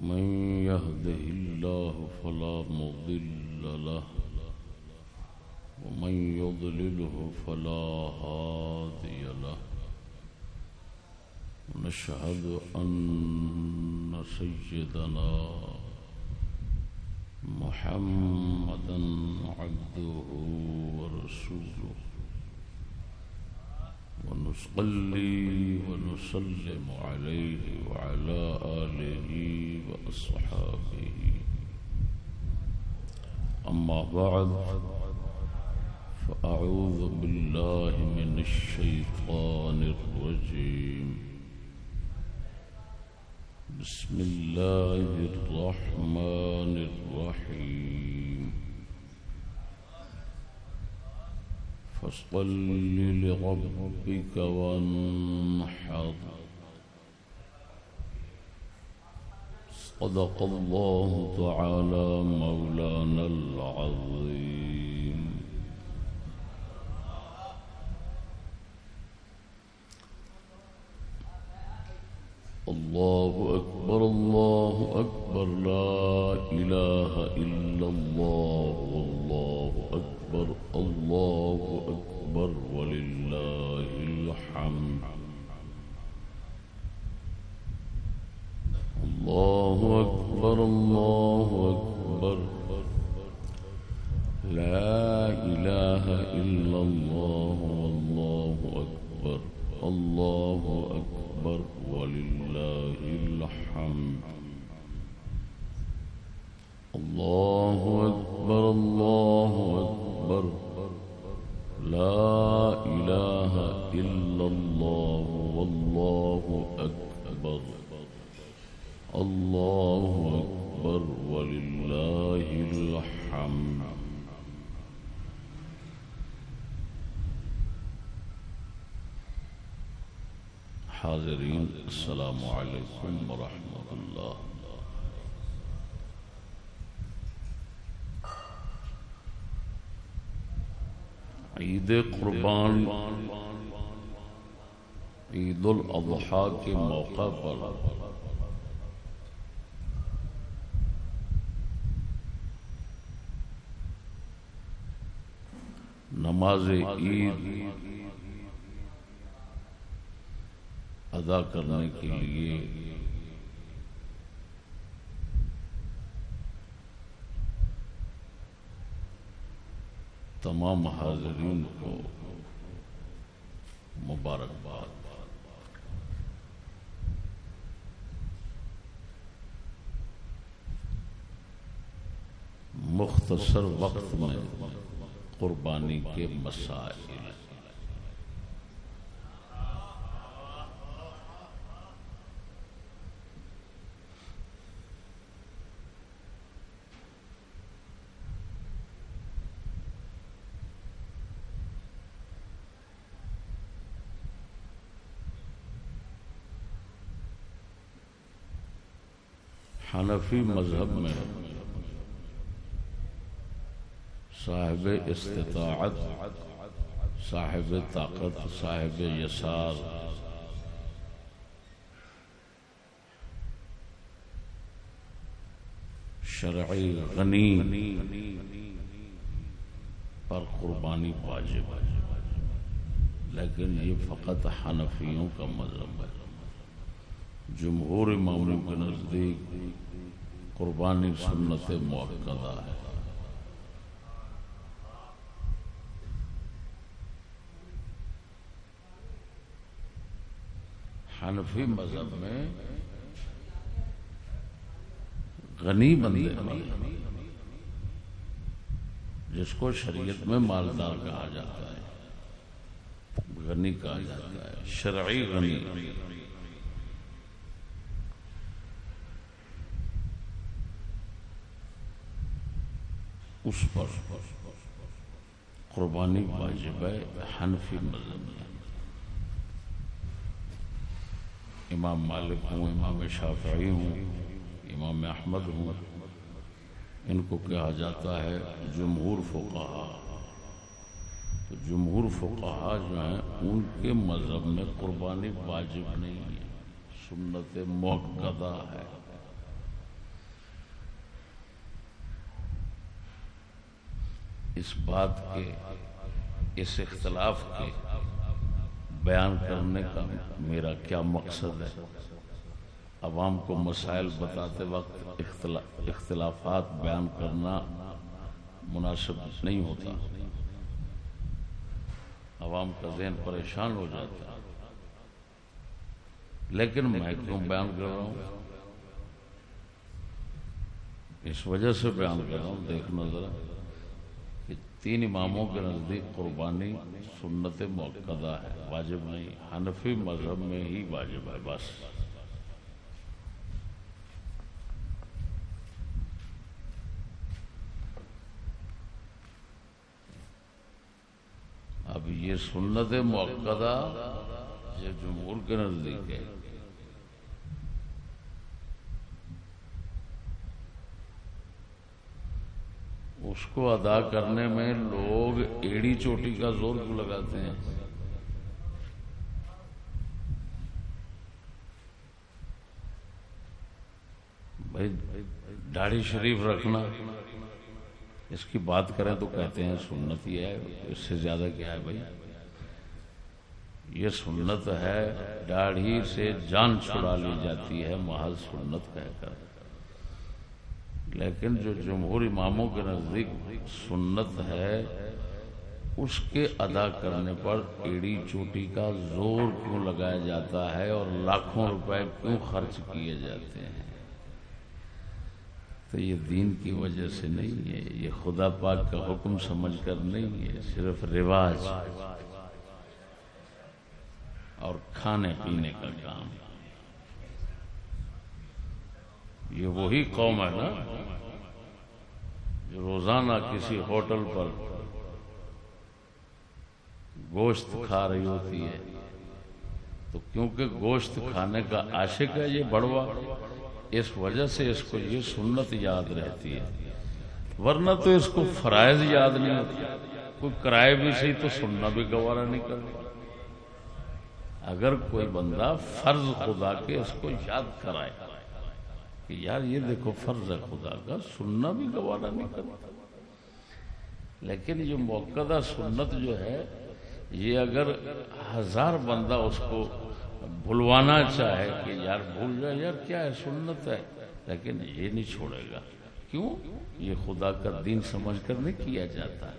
من يهده الله فلا مضل له ومن يضلله فلا هادي له ونشهد أن سيدنا محمدا عبده ورسوله ونصلي ونسلم عليه وعلى آله وأصحابه. أما بعد فأعوذ بالله من الشيطان الرجيم. بسم الله الرحمن الرحيم. فاصطل لربك وانحر. صدق الله تعالى مولانا العظيم. الله الله عید قربان عید الاضحیٰ کے موقع پر۔ نماز عید ادا کرنے کے لیے تمام حاضرین کو مبارکباد مختصر وقت میں قربانی کے مسائل۔ حنفی مذہب میں صاحب استطاعت، صاحب طاقت، صاحب یسار۔ شرعی غنی پر قربانی واجب ہے، لیکن یہ فقط حنفیوں کا مذہب ہے۔ جمہور اماموں کے نزدیک قربانی سنت موقع ہے۔ حنفی مذہب میں غنی بندے جس کو شریعت میں مالدار کہا جاتا ہے، غنی کہا جاتا ہے، شرعی غنی۔ اس پر قربانی واجب ہے حنفی مذہب میں۔ امام مالک ہوں، امام شافعی ہوں، امام احمد ہوں، ان کو کہا جاتا ہے جمہور فقہا۔ تو جمہور فقہا جو ہیں، ان کے مذہب میں قربانی واجب نہیں ہے، سنت موقع ہے۔ اس بات کے، اس اختلاف کے بیان کرنے کا میرا کیا مقصد ہے؟ عوام کو مسائل بتاتے وقت اختلافات بیان کرنا مناسب نہیں ہوتا۔ عوام کا ذہن پریشان ہو جاتا لیکن میں کیوں بیان کر رہا ہوں؟ اس وجہ سے بیان کر رہا ہوں۔ دیکھنا ذرا۔ تین اماموں کے نزدیک قربانی سنت موقع ہے۔ واجب نہیں، حنفی مذہب میں ہی واجب ہے، بس۔ اب یہ سنت موقع یہ جمہور کے نزدیک ہے۔ اس کو ادا کرنے میں لوگ ایڑی چوٹی کا زور کیوں لگاتے ہیں؟ بھائی، داڑھی شریف رکھنا، اس کی بات کریں تو کہتے ہیں سنت ہی ہے، اس سے زیادہ کیا ہے بھائی؟ یہ سنت ہے، داڑھی سے جان چھڑا لی جاتی ہے، محض سنت کہہ کر۔ لیکن جو جمہور اماموں کے نزدیک سنت ہے، اس کے ادا کرنے پر ایڑی چوٹی کا زور کیوں لگایا جاتا ہے اور لاکھوں روپے کیوں خرچ کیے جاتے ہیں؟ تو یہ دین کی وجہ سے نہیں ہے، یہ خدا پاک کا حکم سمجھ کر نہیں ہے، صرف رواج اور کھانے پینے کا کام۔ یہ وہی قوم ہے نا جو روزانہ کسی ہوٹل پر گوشت کھا رہی ہوتی ہے۔ تو کیونکہ گوشت کھانے کا عاشق ہے یہ بڑوا، اس وجہ سے اس کو یہ سنت یاد رہتی ہے۔ ورنہ تو اس کو فرائض یاد نہیں ہوتا کوئی کرائے بھی صحیح تو سننا بھی گوارا نہیں کرتا۔ اگر کوئی بندہ فرض خدا کے اس کو یاد کرائے کہ یار یہ دیکھو فرض ہے خدا کا، سننا بھی گوارا نہیں کرتا۔ لیکن یہ موقع سنت جو ہے، یہ اگر ہزار بندہ اس کو بھلوانا چاہے کہ یار بھول جائے، یار کیا ہے، سنت ہے۔ لیکن یہ نہیں چھوڑے گا۔ کیوں؟ یہ خدا کا دین سمجھ کر نہیں کیا جاتا۔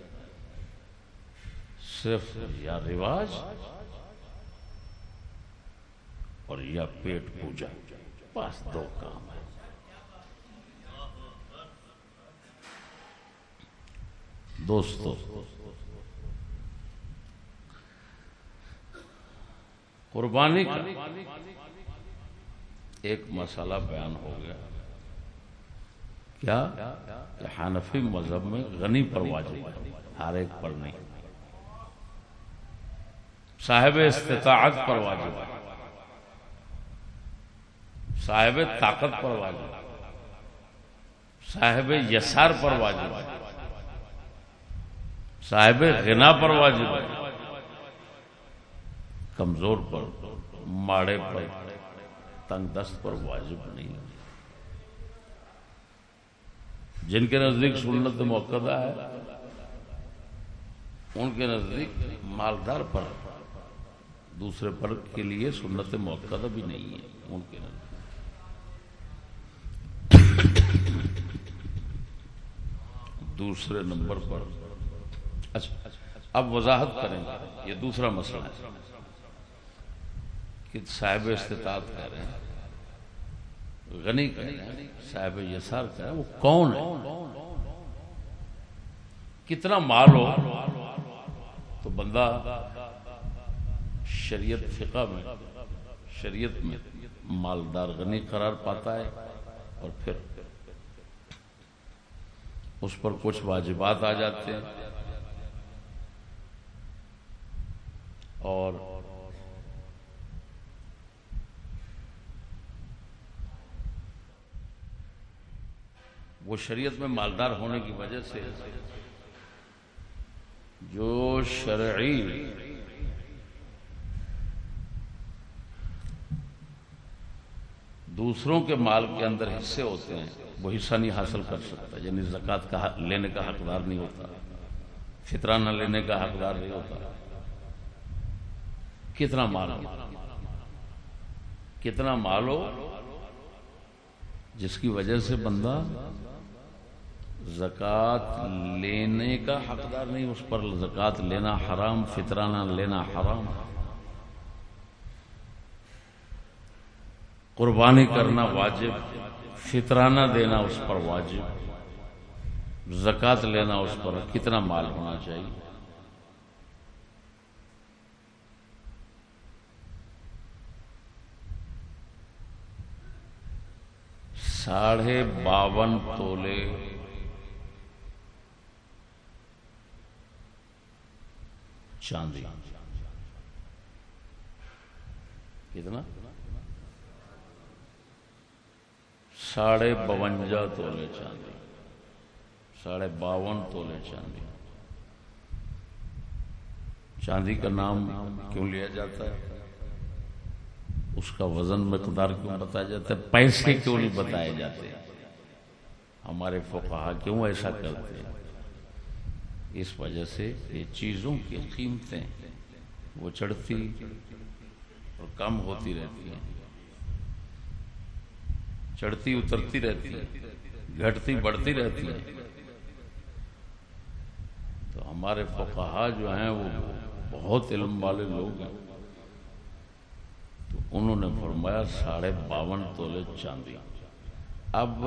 صرف یا رواج اور یا پیٹ پوجا۔ بس دو کام۔ ہے دوستو، قربانی کا ایک مسئلہ بیان ہو گیا۔ کیا؟ کہ حنفی مذہب میں غنی پر واجب ہے، ہر ایک پر نہیں۔ صاحب استطاعت پر واجب ہے، صاحب طاقت پر واجب صاحب یسار پر واجب ہے۔ صاحب غنا پر واجب ہے۔ کمزور پر، ماڑے پر، تنگ دست پر واجب نہیں جن کے نزدیک سنت موقع ہے، ان کے نزدیک مالدار پر، دوسرے پر کے لیے سنت موقع بھی نہیں ہے۔ ان کے نزدیک۔ دوسرے نمبر پر اچھا اب وضاحت کریں گے، یہ دوسرا مسئلہ ہے کہ صاحب استطاعت کہہ رہے ہیں۔ غنی کہہ رہے ہیں، صاحب یسار کہہ رہے ہیں، وہ کون ہے؟ کتنا مال ہو؟ تو بندہ شریعت فقہ میں، شریعت میں مالدار غنی قرار پاتا ہے اور پھر اس پر کچھ واجبات آ جاتے ہیں۔ اور وہ شریعت میں مالدار ہونے کی وجہ سے جو شرعی دوسروں کے مال کے اندر حصے ہوتے ہیں، وہ حصہ نہیں حاصل کر سکتا یعنی زکوٰۃ کا لینے کا حقدار نہیں ہوتا فطرانہ لینے کا حقدار نہیں ہوتا۔ کتنا مال ہو؟ کتنا مال ہو جس کی وجہ سے بندہ زکوٰۃ لینے کا حقدار نہیں، اس پر زکوٰۃ لینا حرام، فطرانہ لینا حرام۔ قربانی کرنا واجب، فطرانہ دینا اس پر واجب۔ زکوٰۃ لینا اس پر کتنا مال ہونا چاہیے؟ ساڑھے باون تولے چاندی کتنا ساڑھے بونجا تولے چاندی ساڑھے باون تولے چاندی چاندی کا نام کیوں لیا جاتا ہے اس کا وزن مقدار کیوں بتایا جاتا ہے پیسے کیوں نہیں بتائے جاتے؟ ہمارے فقہا کیوں ایسا کرتے ہیں؟ اس وجہ سے یہ چیزوں کی قیمتیں وہ چڑھتی اور کم ہوتی رہتی ہیں۔ چڑھتی اترتی رہتی ہے گھٹتی بڑھتی رہتی ہے تو ہمارے فقہا جو ہیں وہ بہت علم والے لوگ ہیں۔ تو انہوں نے فرمایا ساڑھے باون تولے چاندی اب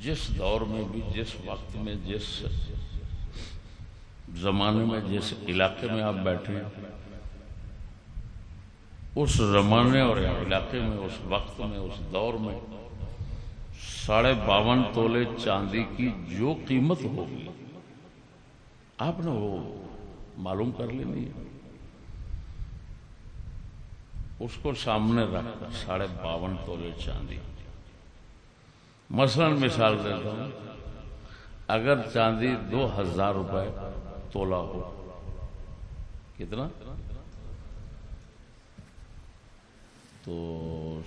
جس دور میں بھی، جس وقت میں، جس زمانے میں، جس علاقے میں آپ بیٹھے ہیں، اس زمانے اور علاقے میں، اس وقت میں، اس دور میں ساڑھے باون تولے چاندی کی جو قیمت ہوگی، آپ نے وہ معلوم کر لینی ہے۔ اس کو سامنے رکھ کر ساڑھے باون تولے چاندی۔ مثلا مثال دیتا ہوں اگر چاندی دو ہزار روپے تولا ہو، کتنا؟ تو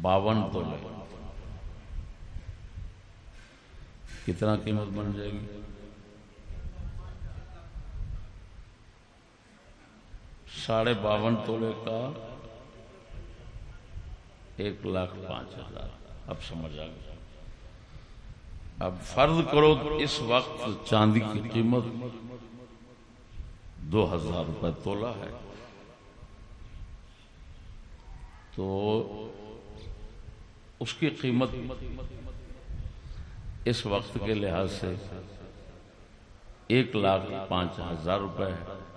باون تولے۔ کتنا قیمت بن جائے گی؟ ساڑھے باون تولے کا ایک لاکھ پانچ ہزار۔ اب سمجھ آ گیا۔ اب فرض کرو اس وقت چاندی کی قیمت دو ہزار روپے تولا ہے۔ تو اس کی قیمت اس وقت کے لحاظ سے ایک لاکھ پانچ ہزار روپے ہے۔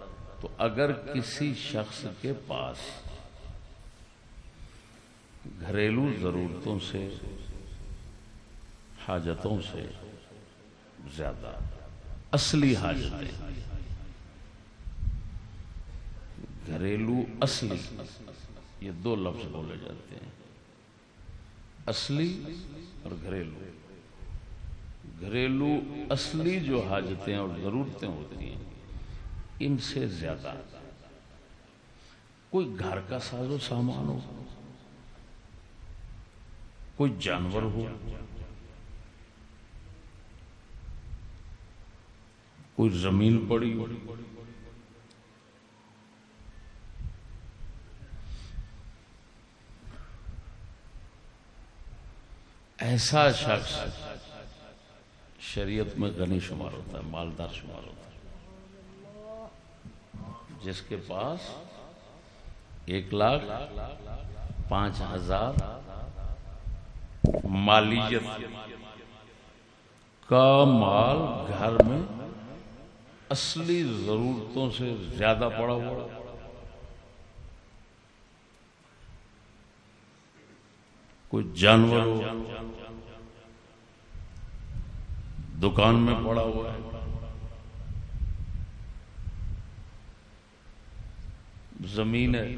تو اگر کسی شخص کے پاس گھریلو ضرورتوں سے، حاجتوں سے زیادہ اصلی حاجتیں گھریلو اصلی، یہ دو لفظ بولے جاتے ہیں۔ اصلی اور گھریلو۔ گھریلو اصلی جو حاجتیں اور ضرورتیں ہوتی ہیں ان سے زیادہ۔ کوئی گھر کا ساز و سامان ہو، کوئی جانور ہو، کوئی زمین پڑی ہو۔ ایسا شخص شریعت میں غنی شمار ہوتا ہے، مالدار شمار ہوتا ہے۔ جس کے پاس ایک لاکھ پانچ ہزار مالیت کا مال گھر میں اصلی ضرورتوں سے زیادہ پڑا ہوا کوئی جانور ہو، دکان میں پڑا ہوا ہے۔ زمین ہے،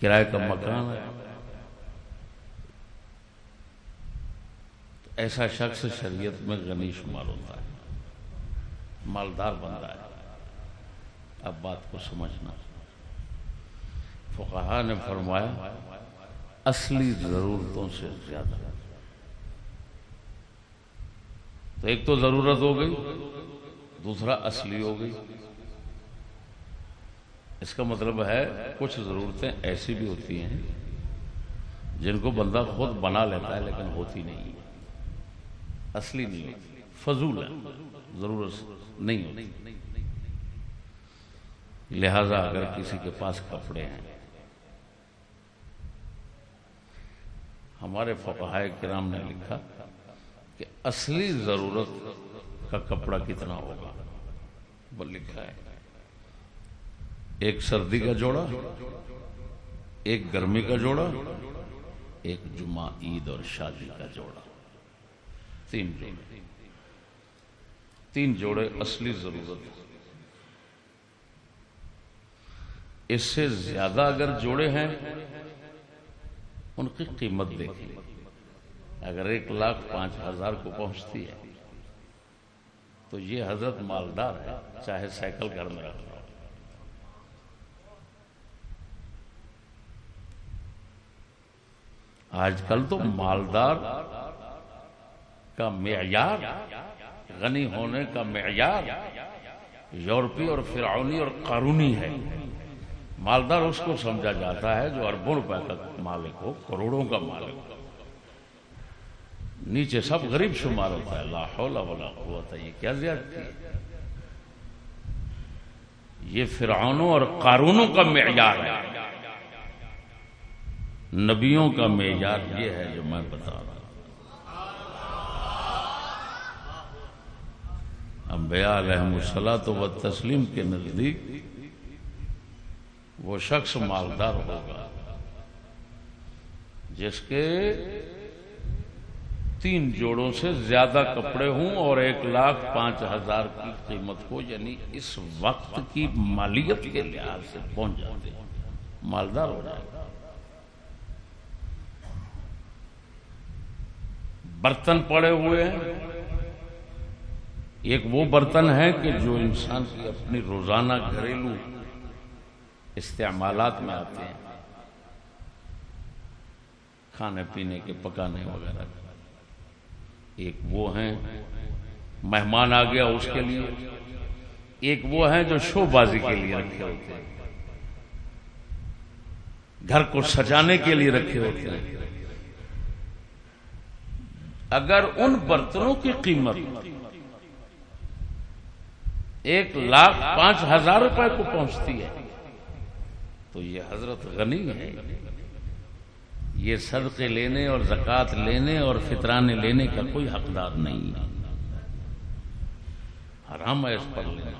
کرائے کا مکان ہے۔ ایسا شخص شریعت میں غنی شمار ہوتا ہے۔ مالدار بندہ ہے۔ اب بات کو سمجھنا۔ فقہا نے فرمایا، اصلی ضرورتوں سے زیادہ۔ تو ایک تو ضرورت ہو گئی، دوسرا اصلی ہو گئی۔ اس کا مطلب ہے کچھ ضرورتیں ایسی بھی ہوتی ہیں جن کو بندہ خود بنا لیتا ہے لیکن ہوتی نہیں اصلی نہیں ہوتی۔ فضول ہے۔ ضرورت نہیں ہوتی۔ لہذا اگر کسی کے پاس کپڑے ہیں، ہمارے فقہائے کرام نے لکھا کہ اصلی ضرورت کا کپڑا کتنا ہوگا؟ وہ لکھا ہے۔ ایک سردی کا جوڑا، ایک گرمی کا جوڑا، ایک جمعہ، عید اور شادی کا جوڑا۔ تین جوڑے۔ تین جوڑے اصلی ضرورت اس سے زیادہ اگر جوڑے ہیں، ان کی قیمت دیکھیں۔ اگر ایک لاکھ پانچ ہزار کو پہنچتی ہے، تو یہ حضرت مالدار ہے چاہے سائیکل گھر میں رکھ آج کل تو مالدار کا معیار، غنی ہونے کا معیار یورپی اور فرعونی اور قارونی ہے۔ مالدار اس کو سمجھا جاتا ہے جو اربوں روپے کا مالک ہو، کروڑوں کا مالک ہو۔ نیچے سب غریب شمار ہوتا ہے۔ لا حول ولا قوت، یہ کیا زیادتی ہے؟ یہ فرعونوں اور قارونوں کا معیار ہے۔ نبیوں کا معیار یہ ہے جو میں بتا رہا ہوں۔ انبیاء علیہ السلام و تسلیم کے نزدیک وہ شخص مالدار ہوگا جس کے تین جوڑوں سے زیادہ کپڑے ہوں اور ایک لاکھ پانچ ہزار کی قیمت کو یعنی اس وقت کی مالیت کے لحاظ سے پہنچ جاتے مالدار ہو جائے گا۔ برتن پڑے ہوئے ہیں۔ ایک وہ برتن ہے کہ جو انسان کی اپنی روزانہ گھریلو استعمالات میں آتے ہیں۔ کھانے پینے کے پکانے وغیرہ۔ ایک وہ ہیں۔ مہمان آ گیا اس کے لیے۔ ایک وہ ہیں جو شو بازی کے لیے رکھے ہوتے ہیں۔ گھر کو سجانے کے لیے رکھے ہوتے ہیں۔ اگر ان برتنوں کی قیمت ایک لاکھ پانچ ہزار روپے کو پہنچتی ہے، تو یہ حضرت غنی ہے یہ صدقے لینے اور زکات لینے اور فطرانے لینے کا کوئی حقدار نہیں ہے۔ حرام ہے اس پر۔ لینا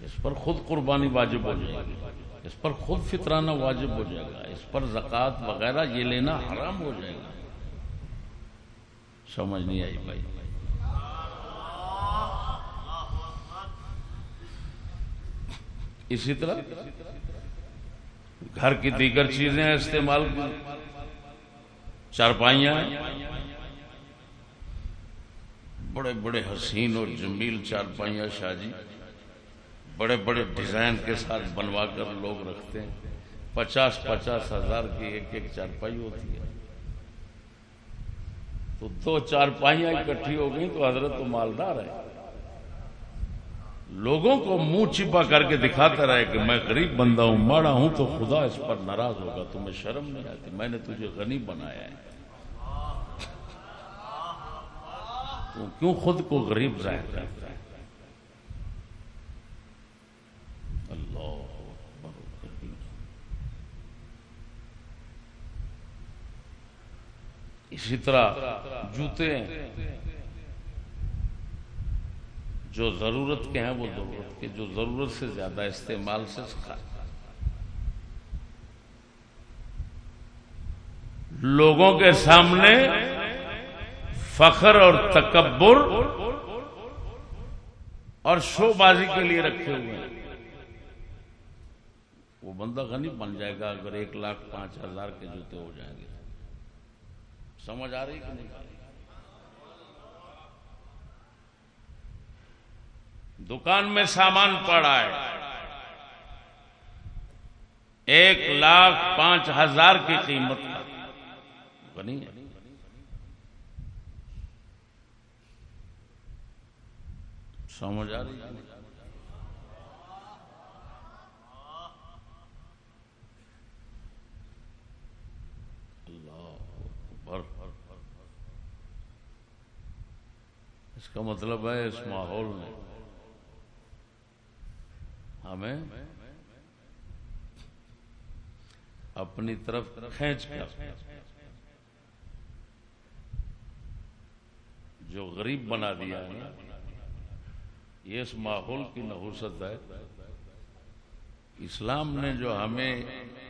اس پر خود قربانی واجب ہو جائے گی۔ اس پر خود فطرانہ واجب ہو جائے گا۔ اس پر زکات وغیرہ یہ لینا حرام ہو جائے گا۔ سمجھ نہیں آئی بھائی۔ اسی طرح گھر کی دیگر چیزیں استعمال چارپائیاں بڑے بڑے حسین اور جمیل چارپائیاں شاہ جی۔ بڑے بڑے ڈیزائن کے ساتھ بنوا کر لوگ رکھتے ہیں۔ پچاس پچاس ہزار کی ایک ایک چارپائی ہوتی ہے۔ تو دو چار پائیاں اکٹھی ہو گئی تو حضرت تو مالدار ہے لوگوں کو منہ چھپا کر کے دکھاتا رہے کہ میں غریب بندہ ہوں، ماڑا ہوں تو خدا اس پر ناراض ہوگا، تمہیں شرم نہیں آتی، میں نے تجھے غنی بنایا ہے۔ تو کیوں خود کو غریب ظاہر کرتا ہے اللہ اسی طرح جوتے جو ضرورت کے ہیں وہ ضرورت کے، جو ضرورت سے زیادہ استعمال سے لوگوں کے سامنے فخر اور تکبر اور شو بازی کے لیے رکھے ہوئے ہیں۔ وہ بندہ غنی بن جائے گا اگر ایک لاکھ پانچ ہزار کے جوتے ہو جائیں گے۔ سمجھ آ رہی کہ نہیں؟ دکان میں سامان پڑا ہے۔ ایک لاکھ پانچ ہزار کی قیمت کا بنی ہے۔ سمجھ آ رہی اللہ۔ اس کا مطلب ہے اس ماحول میں۔ ہمیں اپنی طرف کھینچ کر جو غریب بنا دیا ہے، یہ اس ماحول کی نحوست ہے۔ اسلام نے جو ہمیں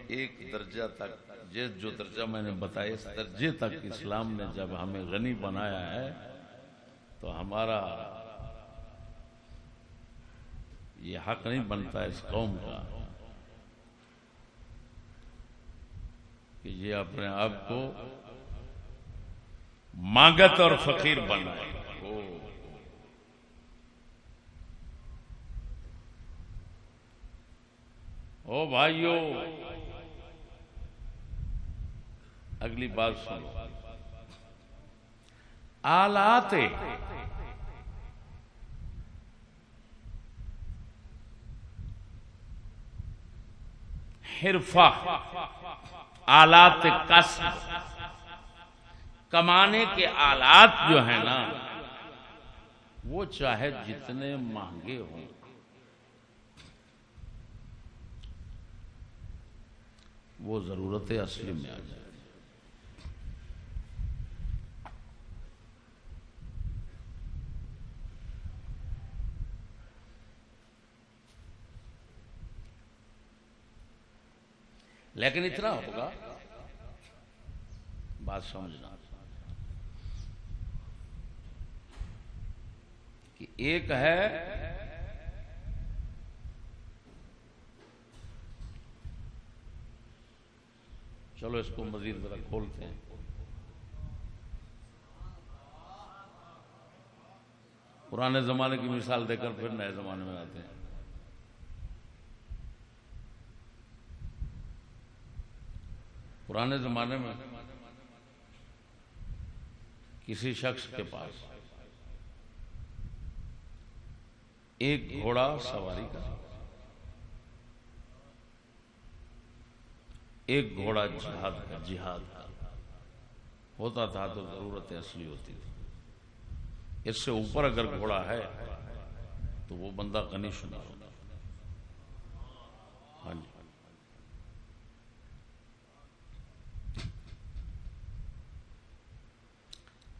ایک درجہ تک جو درجہ میں نے بتایا، اس درجے تک اسلام نے جب ہمیں غنی بنایا ہے تو ہمارا یہ حق نہیں بنتا اس قوم کا کہ یہ اپنے آپ کو مانگت اور فقیر بن او بھائیو، اگلی بات سنو۔ آلات حرفہ، آلات کسب کمانے کے آلات جو ہیں نا، وہ چاہے جتنے مہنگے ہوں۔ وہ ضرورت اصلی میں آ جائے لیکن اتنا ہوگا، بات سمجھنا، کہ ایک ہے چلو اس کو مزید ذرا کھولتے ہیں۔ پرانے زمانے کی مثال دے کر پھر نئے زمانے میں آتے ہیں۔ پرانے زمانے میں کسی شخص کے پاس ایک گھوڑا سواری کا ایک گھوڑا جہاد کا جہاد کا۔ ہوتا تھا تو ضرورت اصلی ہوتی تھی اس سے اوپر اگر گھوڑا ہے تو وہ بندہ غنی شدہ ہوتا ہاں جی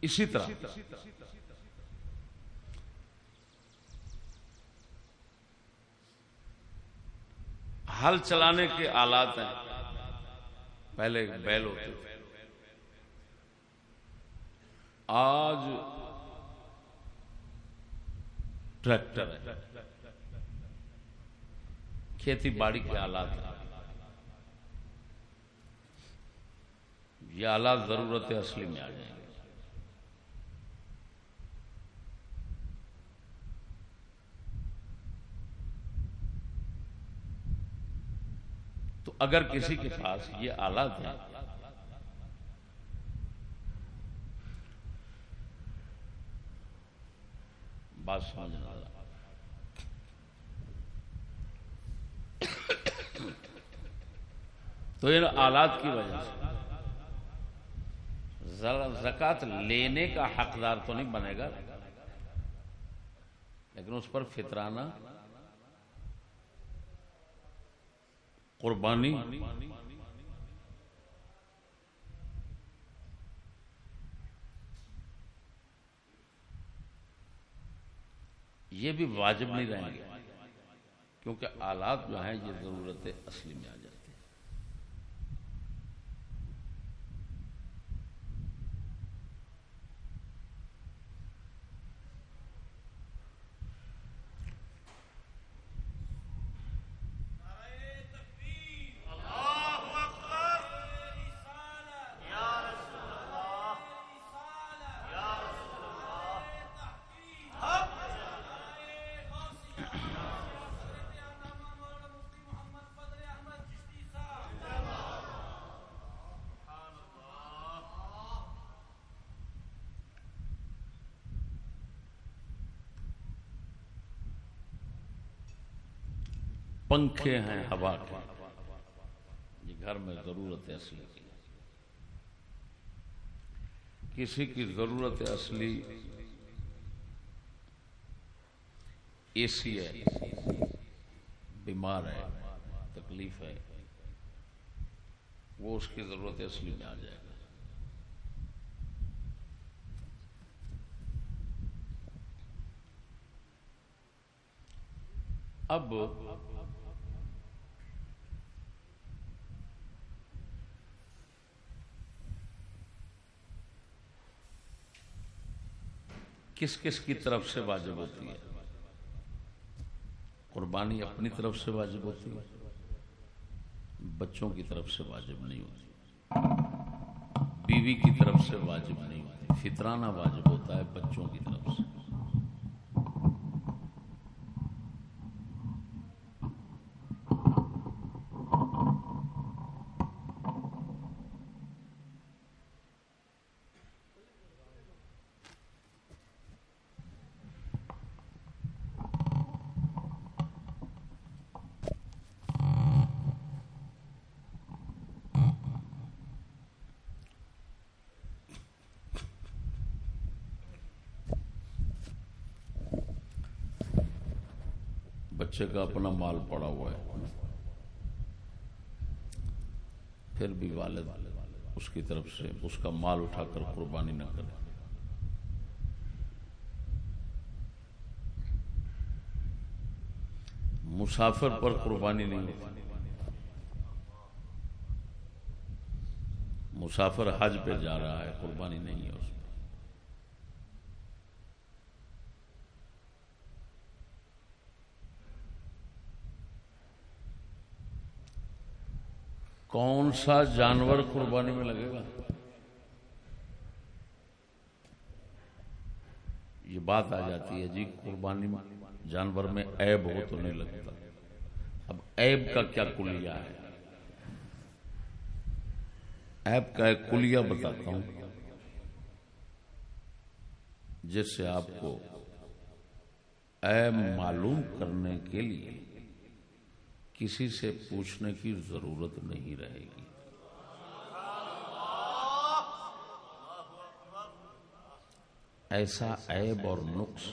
اسی طرح۔ ہل چلانے کے آلات ہیں۔ پہلے بیل ہوتے آج ٹریکٹر ہے۔ کھیتی باڑی کے آلات ہیں۔ یہ آلات ضرورت اصلی میں آ جائیں گے۔ تو اگر کسی کے پاس یہ آلات ہیں بات سمجھنا تو ان آلات کی وجہ سے زکات لینے کا حقدار تو نہیں بنے گا، لیکن اس پر فطرانہ قربانی۔ یہ بھی واجب نہیں رہیں گے، کیونکہ آلات جو ہیں یہ ضرورت اصلی میں آ جائیں پنکھے ہیں ہوا کے۔ یہ گھر میں ضرورت اصلی۔ کی کسی کی ضرورت اصلی اے سی ہے، بیمار ہے، تکلیف ہے، وہ اس کی ضرورت اصلی میں آ جائے گا۔ اب کس کس کی طرف سے واجب ہوتی ہے؟ قربانی اپنی طرف سے واجب ہوتی ہے، بچوں کی طرف سے واجب نہیں ہوتی۔ بیوی کی طرف سے واجب نہیں ہوتی۔ فطرانہ واجب ہوتا ہے بچوں کی طرف سے۔ بچے کا اپنا مال پڑا ہوا ہے۔ پھر بھی والد اس کی طرف سے اس کا مال اٹھا کر قربانی نہ کرے۔ مسافر پر قربانی نہیں ہوتی۔ مسافر حج پہ جا رہا ہے، قربانی نہیں ہے اس کون سا جانور قربانی میں لگے گا؟ یہ بات آ جاتی ہے جی قربانی جانور میں عیب ہو تو نہیں لگتا۔ اب عیب کا کیا کلیا ہے؟ عیب کا ایک کلیا بتاتا ہوں، جس سے آپ کو عیب معلوم کرنے کے لیے کسی سے پوچھنے کی ضرورت نہیں رہے گی۔ ایسا عیب اور نقص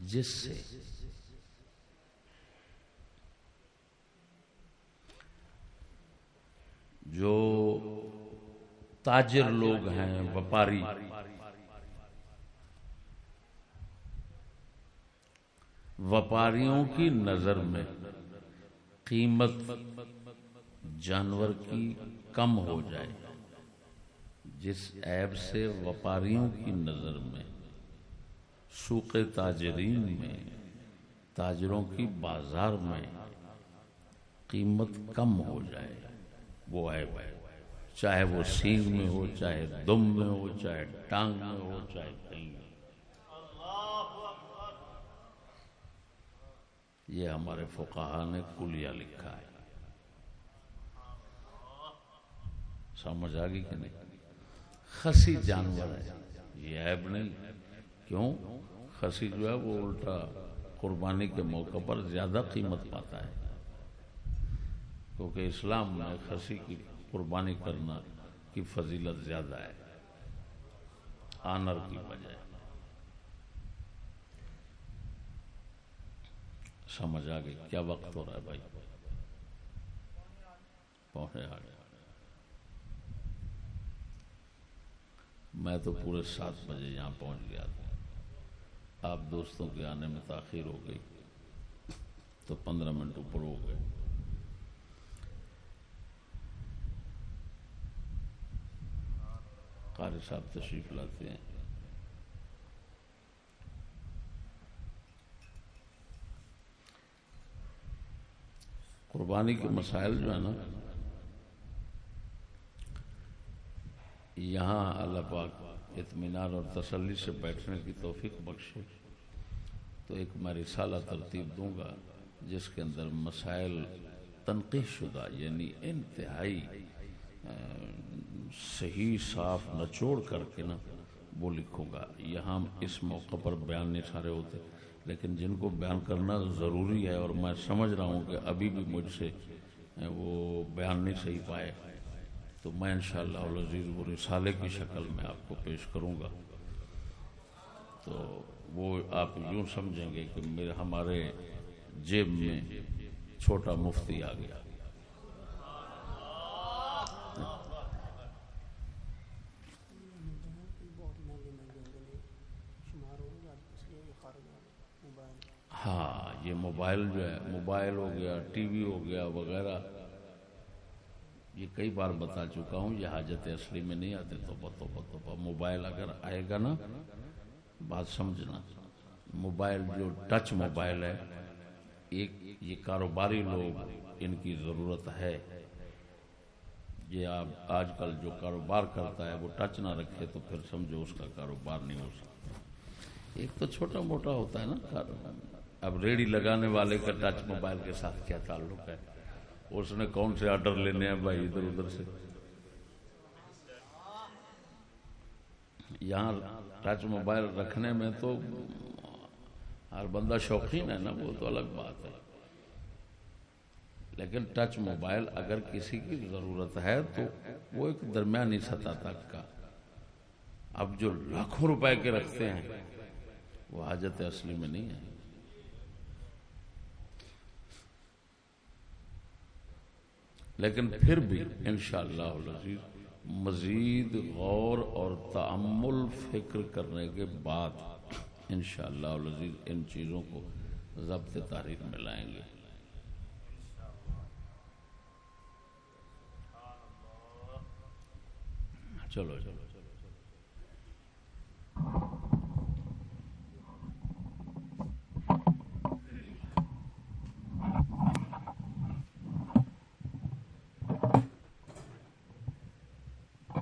جس سے جو تاجر لوگ ہیں، وپاری، وپاریوں کی نظر میں قیمت جانور کی کم ہو جائے جس عیب سے وپاریوں کی نظر میں، سوق تاجرین میں، تاجروں کی بازار میں قیمت کم ہو جائے، وہ عیب ہے۔ چاہے وہ سینگ میں ہو، چاہے دم میں ہو، چاہے ٹانگ میں ہو، چاہے کہیں۔ یہ ہمارے فقہ نے کلیا لکھا ہے۔ سمجھ آ گئی کہ نہیں؟ خسی جانور ہے۔ یہ عیب نہیں۔ کیوں؟ خسی جو ہے وہ الٹا قربانی کے موقع پر زیادہ قیمت پاتا ہے۔ کیونکہ اسلام میں خسی کی قربانی کرنا کی فضیلت زیادہ ہے۔ آنر کی وجہ۔ سمجھ آ گئی۔ کیا وقت ہو رہا ہے بھائی؟ پہنچے آ گیا میں تو پورے سات بجے یہاں پہنچ گیا تھا۔ آپ دوستوں کے آنے میں تاخیر ہو گئی۔ تو پندرہ منٹ اوپر ہو گئے۔ قاری صاحب تشریف لاتے ہیں۔ قربانی کے مسائل جو ہے نا، یہاں اللہ پاک اطمینان اور تسلی سے بیٹھنے کی توفیق بخشے۔ تو ایک میں رسالہ ترتیب دوں گا، جس کے اندر مسائل تنقید شدہ یعنی انتہائی صحیح، صاف، نچوڑ کر کے نا وہ لکھوں گا۔ یہاں اس موقع پر بیان نہیں سارے ہوتے۔ لیکن جن کو بیان کرنا ضروری ہے اور میں سمجھ رہا ہوں کہ ابھی بھی مجھ سے وہ بیان نہیں صحیح پائے، تو میں انشاءاللہ العزیز وہ رسالے کی شکل میں آپ کو پیش کروں گا۔ تو وہ آپ یوں سمجھیں گے کہ میرے ہمارے جیب میں چھوٹا مفتی آ گیا۔ ہاں یہ موبائل جو ہے، موبائل ہو گیا، ٹی وی ہو گیا، وغیرہ، یہ کئی بار بتا چکا ہوں، یہ حاجت اصلی میں نہیں آتے تو بتو بتو موبائل اگر آئے گا نا، بات سمجھنا، موبائل جو ٹچ موبائل ہے، ایک یہ کاروباری لوگ ان کی ضرورت ہے۔ یہ آپ آج کل جو کاروبار کرتا ہے، وہ ٹچ نہ رکھے تو پھر سمجھو اس کا کاروبار نہیں ہو سکتا۔ ایک تو چھوٹا موٹا ہوتا ہے نا کاروبار۔ اب ریڑی لگانے والے کا ٹچ موبائل کے ساتھ کیا تعلق ہے؟ اس نے کون سے آرڈر لینے ہیں بھائی ادھر ادھر سے؟ یہاں ٹچ موبائل رکھنے میں تو ہر بندہ شوقین ہے نا، وہ تو الگ بات ہے۔ لیکن ٹچ موبائل اگر کسی کی ضرورت ہے تو وہ ایک درمیانی سطح تک کا۔ اب جو لاکھوں روپے کے رکھتے ہیں، وہ حاجت اصلی میں نہیں ہے۔ لیکن پھر بھی انشاءاللہ العزیز مزید غور اور تعمل فکر کرنے کے بعد انشاءاللہ العزیز ان چیزوں کو ضبط تاریخ میں لائیں گے۔ چلو چلو چلو چلو۔